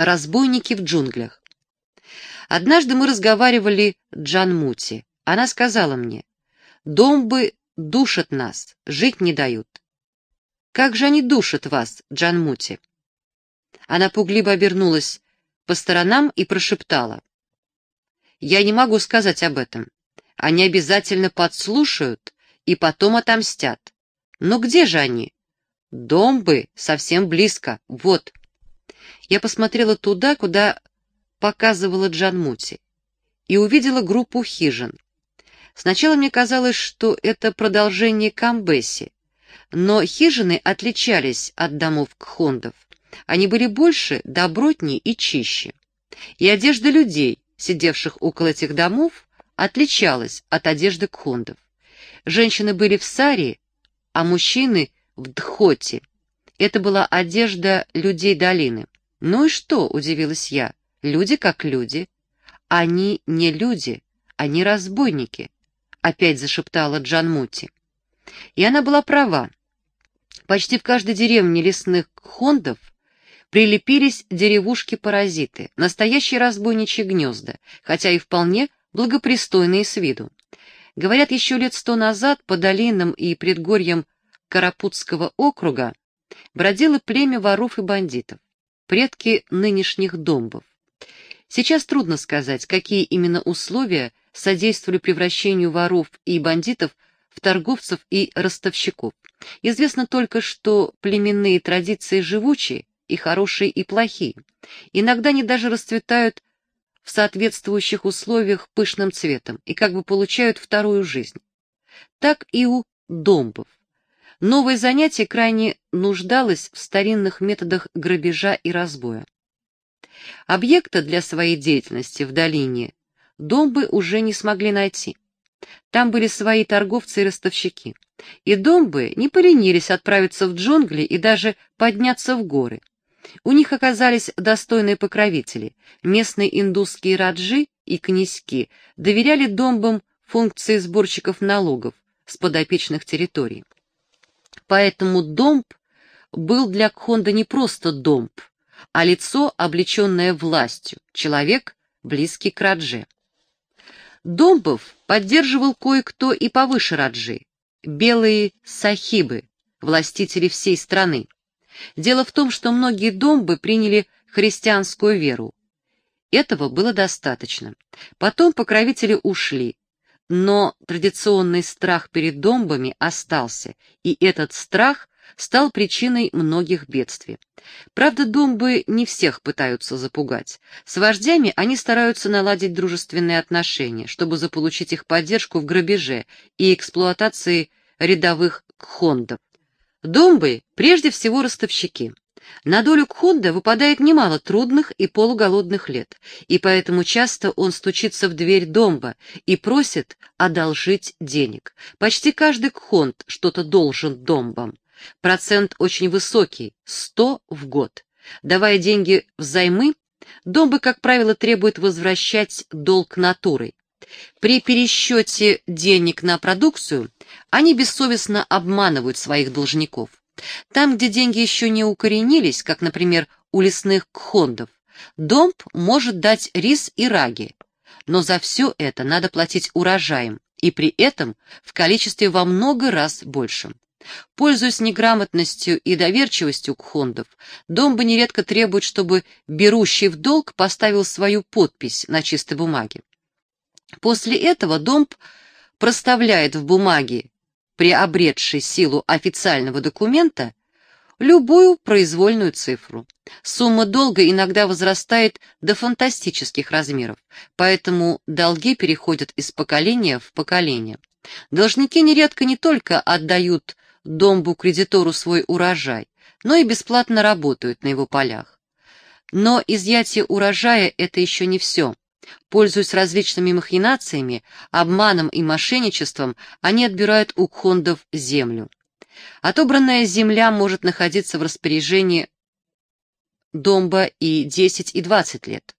Разбойники в джунглях. Однажды мы разговаривали Джан Мути. Она сказала мне, «Домбы душат нас, жить не дают». «Как же они душат вас, Джан Мути?» Она пугливо обернулась по сторонам и прошептала, «Я не могу сказать об этом. Они обязательно подслушают и потом отомстят. Но где же они?» «Домбы совсем близко, вот». Я посмотрела туда, куда показывала Джанмути, и увидела группу хижин. Сначала мне казалось, что это продолжение Камбеси, но хижины отличались от домов кхондов. Они были больше, добротнее и чище. И одежда людей, сидевших около этих домов, отличалась от одежды кхондов. Женщины были в саре, а мужчины в дхоте. Это была одежда людей долины. «Ну и что?» — удивилась я. «Люди как люди». «Они не люди, они разбойники», — опять зашептала Джанмути. И она была права. Почти в каждой деревне лесных хондов прилепились деревушки-паразиты, настоящие разбойничьи гнезда, хотя и вполне благопристойные с виду. Говорят, еще лет сто назад по долинам и предгорьям Карапутского округа бродило племя воров и бандитов предки нынешних домбов. Сейчас трудно сказать, какие именно условия содействовали превращению воров и бандитов в торговцев и ростовщиков. Известно только, что племенные традиции живучие, и хорошие, и плохие. Иногда они даже расцветают в соответствующих условиях пышным цветом и как бы получают вторую жизнь. Так и у домбов. Новое занятие крайне нуждалось в старинных методах грабежа и разбоя. Объекта для своей деятельности в долине домбы уже не смогли найти. Там были свои торговцы и ростовщики. И домбы не поленились отправиться в джунгли и даже подняться в горы. У них оказались достойные покровители. Местные индусские раджи и князьки доверяли домбам функции сборщиков налогов с подопечных территорий. Поэтому домб был для Кхонда не просто домб, а лицо, облеченное властью, человек, близкий к Радже. Домбов поддерживал кое-кто и повыше Раджи, белые сахибы, властители всей страны. Дело в том, что многие домбы приняли христианскую веру. Этого было достаточно. Потом покровители ушли, но традиционный страх перед домбами остался, и этот страх стал причиной многих бедствий. Правда, домбы не всех пытаются запугать. С вождями они стараются наладить дружественные отношения, чтобы заполучить их поддержку в грабеже и эксплуатации рядовых кхондов. Домбы прежде всего ростовщики. На долю Кхонда выпадает немало трудных и полуголодных лет, и поэтому часто он стучится в дверь Домба и просит одолжить денег. Почти каждый Кхонд что-то должен Домбам. Процент очень высокий — 100 в год. Давая деньги взаймы, Домбы, как правило, требуют возвращать долг натурой. При пересчете денег на продукцию они бессовестно обманывают своих должников. Там, где деньги еще не укоренились, как, например, у лесных кхондов, домб может дать рис и раги, но за все это надо платить урожаем, и при этом в количестве во много раз большим. Пользуясь неграмотностью и доверчивостью кхондов, домбы нередко требуют, чтобы берущий в долг поставил свою подпись на чистой бумаге. После этого домб проставляет в бумаге приобретший силу официального документа, любую произвольную цифру. Сумма долга иногда возрастает до фантастических размеров, поэтому долги переходят из поколения в поколение. Должники нередко не только отдают домбу-кредитору свой урожай, но и бесплатно работают на его полях. Но изъятие урожая – это еще не все. Пользуясь различными махинациями, обманом и мошенничеством, они отбирают у кхондов землю. Отобранная земля может находиться в распоряжении домба и 10, и 20 лет.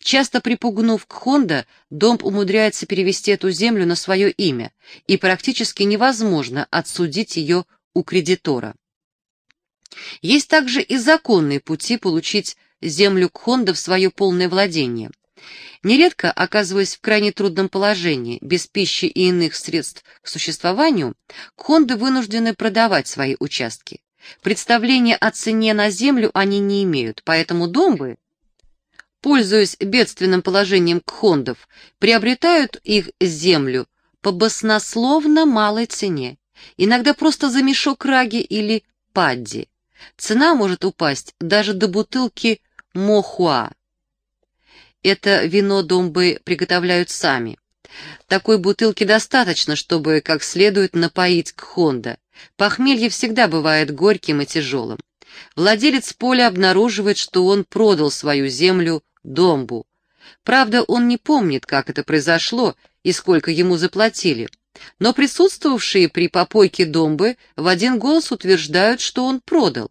Часто припугнув Кхонда, Домб умудряется перевести эту землю на свое имя, и практически невозможно отсудить ее у кредитора. Есть также и законные пути получить землю Кхонда в свое полное владение. Нередко, оказываясь в крайне трудном положении, без пищи и иных средств к существованию, Кхонды вынуждены продавать свои участки. Представления о цене на землю они не имеют, поэтому домбы, пользуясь бедственным положением кхондов, приобретают их землю по баснословно малой цене, иногда просто за мешок раги или падди. Цена может упасть даже до бутылки мохуа. Это вино домбы приготовляют сами. Такой бутылки достаточно, чтобы как следует напоить кхонда. Похмелье всегда бывает горьким и тяжелым. Владелец поля обнаруживает, что он продал свою землю домбу. Правда, он не помнит, как это произошло и сколько ему заплатили. Но присутствовавшие при попойке домбы в один голос утверждают, что он продал.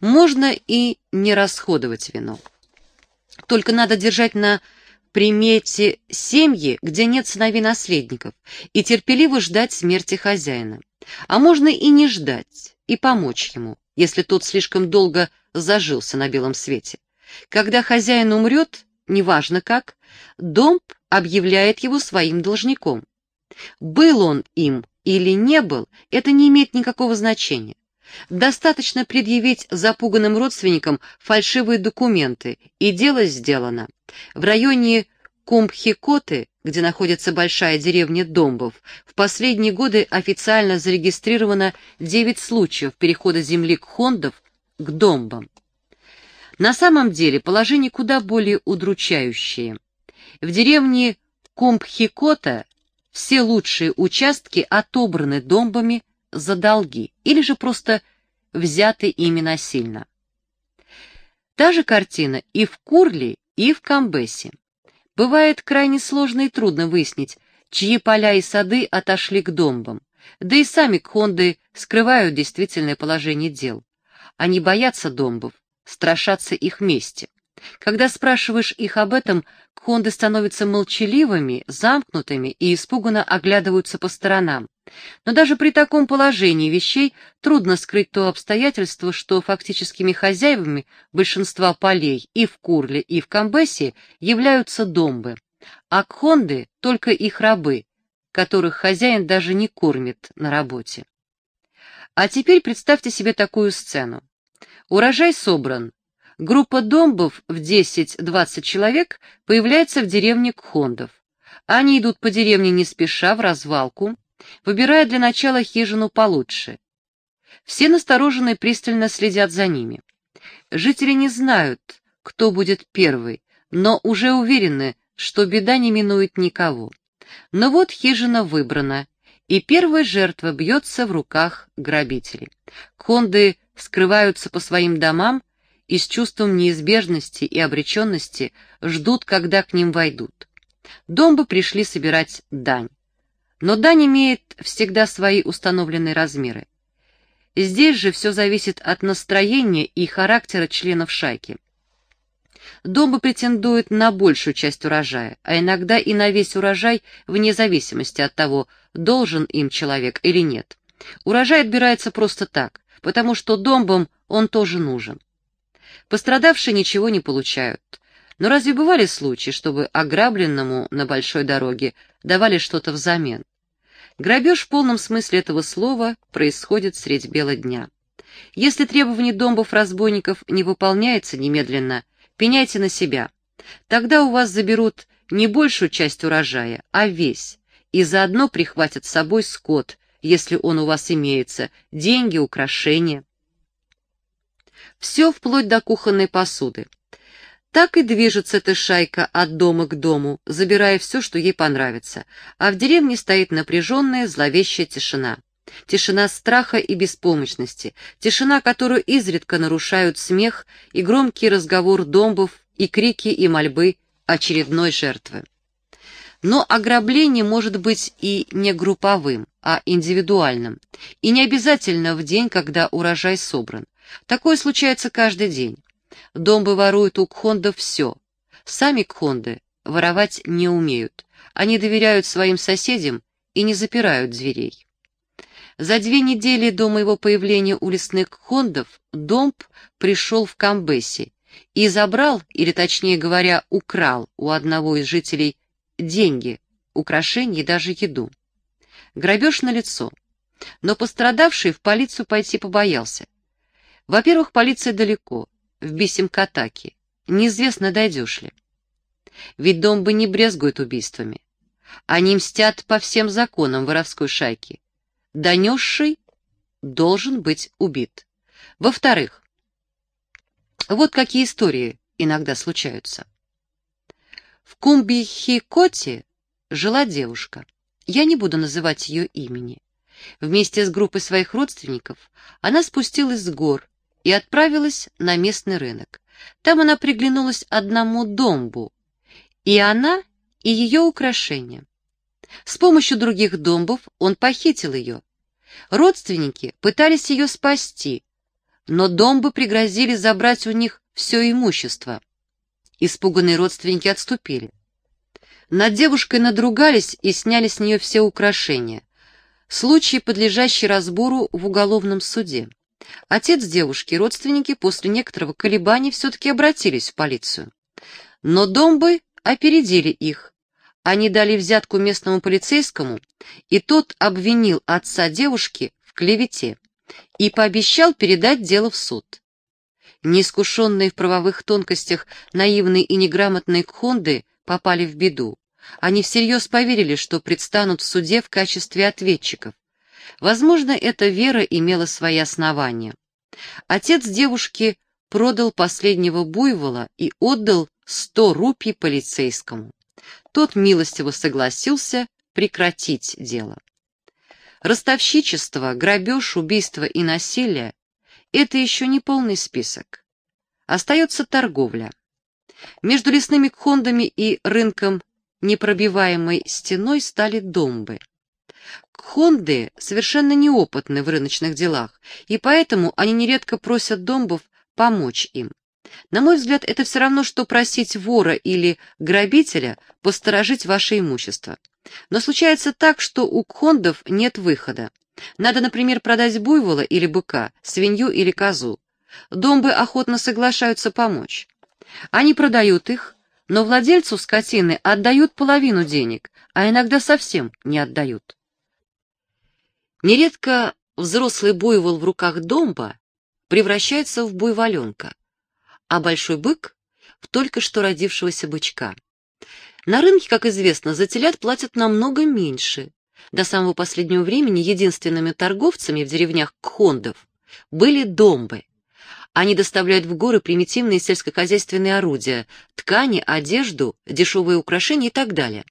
Можно и не расходовать вино. Только надо держать на примете семьи, где нет сыновей-наследников, и терпеливо ждать смерти хозяина. А можно и не ждать, и помочь ему, если тот слишком долго зажился на белом свете. Когда хозяин умрет, неважно как, Домб объявляет его своим должником. Был он им или не был, это не имеет никакого значения. Достаточно предъявить запуганным родственникам фальшивые документы, и дело сделано. В районе Кумбхикоты, где находится большая деревня Домбов, в последние годы официально зарегистрировано 9 случаев перехода земли Кхондов к Домбам. На самом деле положение куда более удручающее. В деревне Кумбхикота все лучшие участки отобраны домбами за долги или же просто взяты ими насильно. Та же картина и в Курли, и в Камбесе. Бывает крайне сложно и трудно выяснить, чьи поля и сады отошли к домбам, да и сами кхонды скрывают действительное положение дел. Они боятся домбов, страшатся их мести. Когда спрашиваешь их об этом, кхонды становятся молчаливыми, замкнутыми и испуганно оглядываются по сторонам. Но даже при таком положении вещей трудно скрыть то обстоятельство, что фактическими хозяевами большинства полей и в Курле, и в Камбесе являются домбы, а кхонды — только их рабы, которых хозяин даже не кормит на работе. А теперь представьте себе такую сцену. Урожай собран. Группа домбов в 10-20 человек появляется в деревне Кхондов. Они идут по деревне не спеша, в развалку, выбирая для начала хижину получше. Все настороженно и пристально следят за ними. Жители не знают, кто будет первый, но уже уверены, что беда не минует никого. Но вот хижина выбрана, и первая жертва бьется в руках грабителей. Конды скрываются по своим домам и с чувством неизбежности и обреченности ждут, когда к ним войдут. Домбы пришли собирать дань. Но дань имеет всегда свои установленные размеры. Здесь же все зависит от настроения и характера членов шайки. Домбы претендуют на большую часть урожая, а иногда и на весь урожай вне зависимости от того, должен им человек или нет. Урожай отбирается просто так, потому что домбам он тоже нужен. Пострадавшие ничего не получают. Но разве бывали случаи, чтобы ограбленному на большой дороге давали что-то взамен? Грабеж в полном смысле этого слова происходит средь бела дня. Если требование домбов-разбойников не выполняется немедленно, пеняйте на себя. Тогда у вас заберут не большую часть урожая, а весь, и заодно прихватят с собой скот, если он у вас имеется, деньги, украшения. Все вплоть до кухонной посуды. Так и движется эта шайка от дома к дому, забирая все, что ей понравится, а в деревне стоит напряженная, зловещая тишина. Тишина страха и беспомощности, тишина, которую изредка нарушают смех и громкий разговор домбов и крики и мольбы очередной жертвы. Но ограбление может быть и не групповым, а индивидуальным, и не обязательно в день, когда урожай собран. Такое случается каждый день. Домбы воруют у кхондов все. Сами кхонды воровать не умеют. Они доверяют своим соседям и не запирают дверей. За две недели до моего появления у лесных кхондов Домб пришел в Камбеси и забрал, или точнее говоря, украл у одного из жителей деньги, украшения и даже еду. Грабеж на лицо. Но пострадавший в полицию пойти побоялся. Во-первых, полиция далеко, в Бисимкатаке. Неизвестно, дойдешь ли. Ведь дом бы не брезгует убийствами. Они мстят по всем законам воровской шайки. Донесший должен быть убит. Во-вторых, вот какие истории иногда случаются. В Кумбихикоте жила девушка. Я не буду называть ее имени. Вместе с группой своих родственников она спустилась с гор и отправилась на местный рынок. Там она приглянулась одному домбу, и она, и ее украшения. С помощью других домбов он похитил ее. Родственники пытались ее спасти, но домбы пригрозили забрать у них все имущество. Испуганные родственники отступили. Над девушкой надругались и сняли с нее все украшения. Случай, подлежащий разбору в уголовном суде. Отец девушки и родственники после некоторого колебания все-таки обратились в полицию. Но домбы опередили их. Они дали взятку местному полицейскому, и тот обвинил отца девушки в клевете и пообещал передать дело в суд. Неискушенные в правовых тонкостях наивные и неграмотные кхонды попали в беду. Они всерьез поверили, что предстанут в суде в качестве ответчиков. Возможно, эта вера имела свои основания. Отец девушки продал последнего буйвола и отдал сто рупий полицейскому. Тот милостиво согласился прекратить дело. Ростовщичество, грабеж, убийство и насилие — это еще не полный список. Остается торговля. Между лесными кхондами и рынком непробиваемой стеной стали домбы. Кхонды совершенно неопытны в рыночных делах, и поэтому они нередко просят домбов помочь им. На мой взгляд, это все равно, что просить вора или грабителя посторожить ваше имущество. Но случается так, что у кхондов нет выхода. Надо, например, продать буйвола или быка, свинью или козу. Домбы охотно соглашаются помочь. Они продают их, но владельцу скотины отдают половину денег, а иногда совсем не отдают. Нередко взрослый буйвол в руках домба превращается в буйволенка, а большой бык — в только что родившегося бычка. На рынке, как известно, за телят платят намного меньше. До самого последнего времени единственными торговцами в деревнях кхондов были домбы. Они доставляют в горы примитивные сельскохозяйственные орудия, ткани, одежду, дешевые украшения и так далее.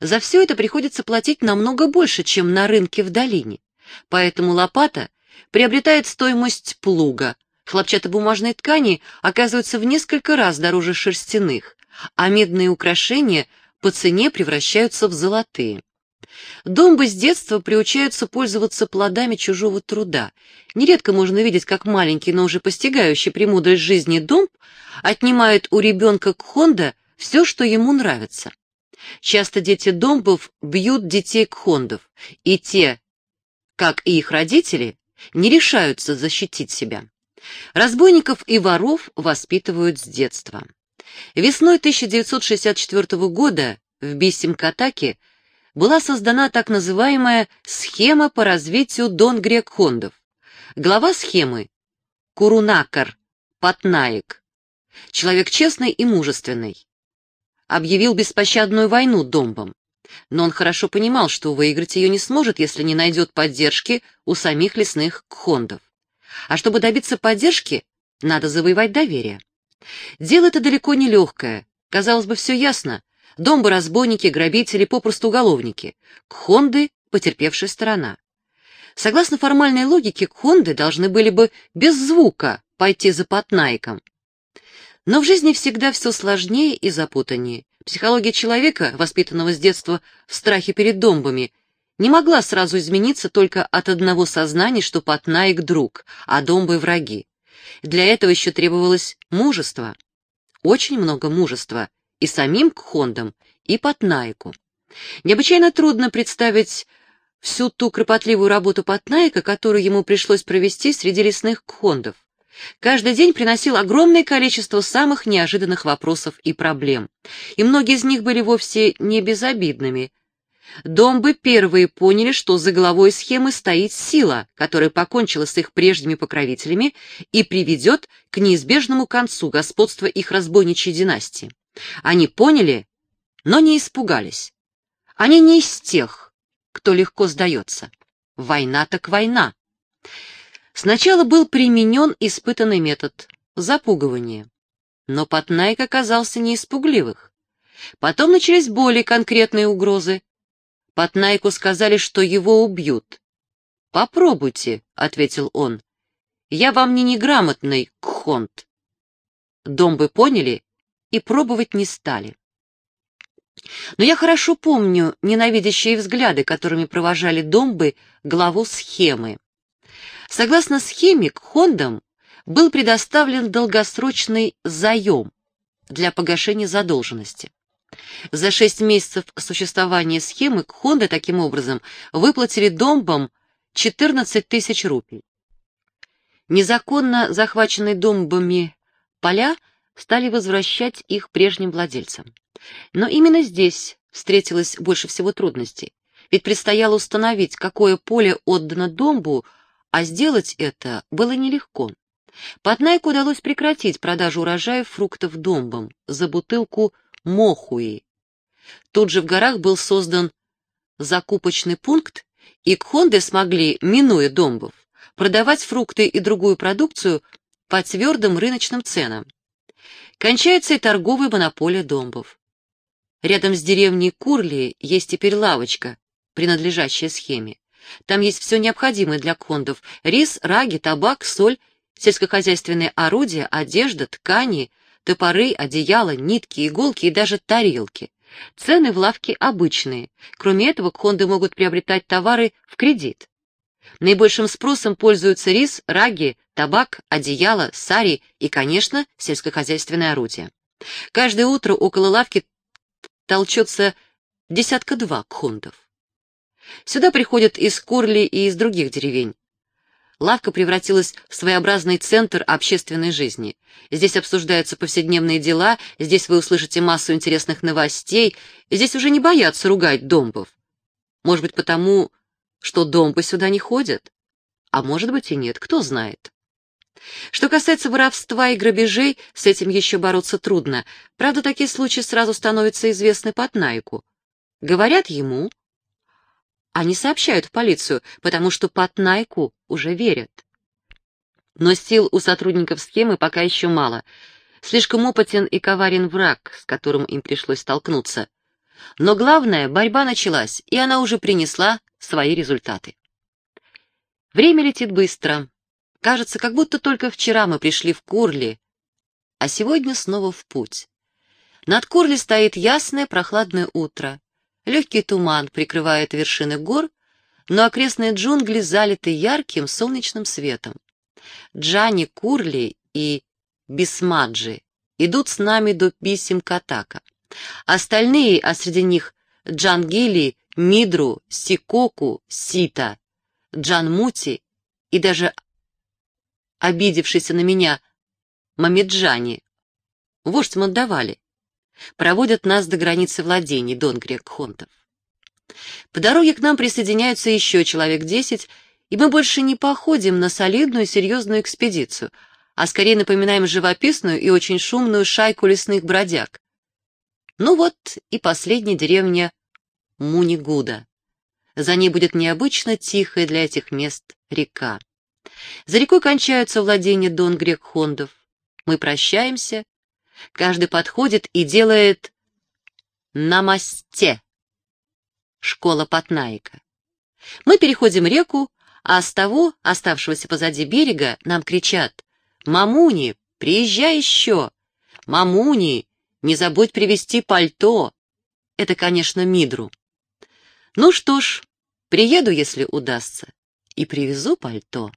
За все это приходится платить намного больше, чем на рынке в долине. Поэтому лопата приобретает стоимость плуга. Хлопчатобумажные ткани оказываются в несколько раз дороже шерстяных, а медные украшения по цене превращаются в золотые. Домбы с детства приучаются пользоваться плодами чужого труда. Нередко можно видеть, как маленький, но уже постигающий премудрость жизни домб отнимает у ребенка кхонда все, что ему нравится. Часто дети домбов бьют детей кхондов, и те, как и их родители, не решаются защитить себя. Разбойников и воров воспитывают с детства. Весной 1964 года в Биссимкатаке была создана так называемая «Схема по развитию донгрек-хондов». Глава схемы — Курунакар Патнаик, человек честный и мужественный, объявил беспощадную войну домбам. Но он хорошо понимал, что выиграть ее не сможет, если не найдет поддержки у самих лесных кхондов. А чтобы добиться поддержки, надо завоевать доверие. Дело это далеко не легкое. Казалось бы, все ясно. Домбы разбойники, грабители, попросту уголовники. Кхонды — потерпевшая сторона. Согласно формальной логике, кхонды должны были бы без звука пойти за Патнайком. Но в жизни всегда все сложнее и запутаннее. Психология человека, воспитанного с детства в страхе перед домбами, не могла сразу измениться только от одного сознания, что Патнаик — друг, а домбы — враги. Для этого еще требовалось мужество. Очень много мужества и самим Кхондам, и Патнаику. Необычайно трудно представить всю ту кропотливую работу Патнаика, которую ему пришлось провести среди лесных Кхондов. Каждый день приносил огромное количество самых неожиданных вопросов и проблем, и многие из них были вовсе не безобидными. Домбы первые поняли, что за головой схемы стоит сила, которая покончила с их прежними покровителями и приведет к неизбежному концу господства их разбойничьей династии. Они поняли, но не испугались. Они не из тех, кто легко сдается. Война так война. Сначала был применен испытанный метод — запугивание. Но Патнайк оказался не испугливых. Потом начались более конкретные угрозы. Патнайку сказали, что его убьют. «Попробуйте», — ответил он. «Я вам не неграмотный кхонт». Домбы поняли и пробовать не стали. Но я хорошо помню ненавидящие взгляды, которыми провожали домбы главу схемы. Согласно схеме, к Хондам был предоставлен долгосрочный заем для погашения задолженности. За шесть месяцев существования схемы к Хонда таким образом выплатили домбам 14 тысяч рупий. Незаконно захваченные домбами поля стали возвращать их прежним владельцам. Но именно здесь встретилось больше всего трудностей, ведь предстояло установить, какое поле отдано домбу, а сделать это было нелегко. Патнайку удалось прекратить продажу урожаев фруктов домбам за бутылку мохуи. Тут же в горах был создан закупочный пункт, и кхонды смогли, минуя домбов, продавать фрукты и другую продукцию по твердым рыночным ценам. Кончается и торговая монополия домбов. Рядом с деревней Курли есть теперь лавочка, принадлежащая схеме. Там есть все необходимое для кондов — рис, раги, табак, соль, сельскохозяйственные орудия, одежда, ткани, топоры, одеяла, нитки, иголки и даже тарелки. Цены в лавке обычные. Кроме этого, кхонды могут приобретать товары в кредит. Наибольшим спросом пользуются рис, раги, табак, одеяло, сари и, конечно, сельскохозяйственное орудие. Каждое утро около лавки толчется десятка-два кхондов. Сюда приходят из Курли и из других деревень. Лавка превратилась в своеобразный центр общественной жизни. Здесь обсуждаются повседневные дела, здесь вы услышите массу интересных новостей, здесь уже не боятся ругать домбов. Может быть, потому, что домбы сюда не ходят? А может быть и нет, кто знает. Что касается воровства и грабежей, с этим еще бороться трудно. Правда, такие случаи сразу становятся известны Патнайку. Говорят ему, они сообщают в полицию, потому что Патнайку уже верят. Но сил у сотрудников схемы пока еще мало. Слишком опытен и коварен враг, с которым им пришлось столкнуться. Но главное, борьба началась, и она уже принесла свои результаты. Время летит быстро. Кажется, как будто только вчера мы пришли в Курли, а сегодня снова в путь. Над Курли стоит ясное прохладное утро. Легкий туман прикрывает вершины гор, но окрестные джунгли залиты ярким солнечным светом. Джани Курли и Бисмаджи идут с нами до Бисимкатака. Остальные, а среди них Джангили, Мидру, Сикоку, Сита, Джанмути и даже обидевшийся на меня Мамеджани, вождь Мандавали, проводят нас до границы владений Дон Грек-Хонтов. По дороге к нам присоединяются еще человек десять, и мы больше не походим на солидную серьезную экспедицию, а скорее напоминаем живописную и очень шумную шайку лесных бродяг. Ну вот и последняя деревня Мунигуда. За ней будет необычно тихая для этих мест река. За рекой кончаются владения Дон Грек-Хондов. Мы прощаемся Каждый подходит и делает «намасте» — школа Патнаика. Мы переходим реку, а с того, оставшегося позади берега, нам кричат «Мамуни, приезжай еще! Мамуни, не забудь привезти пальто!» Это, конечно, Мидру. Ну что ж, приеду, если удастся, и привезу пальто.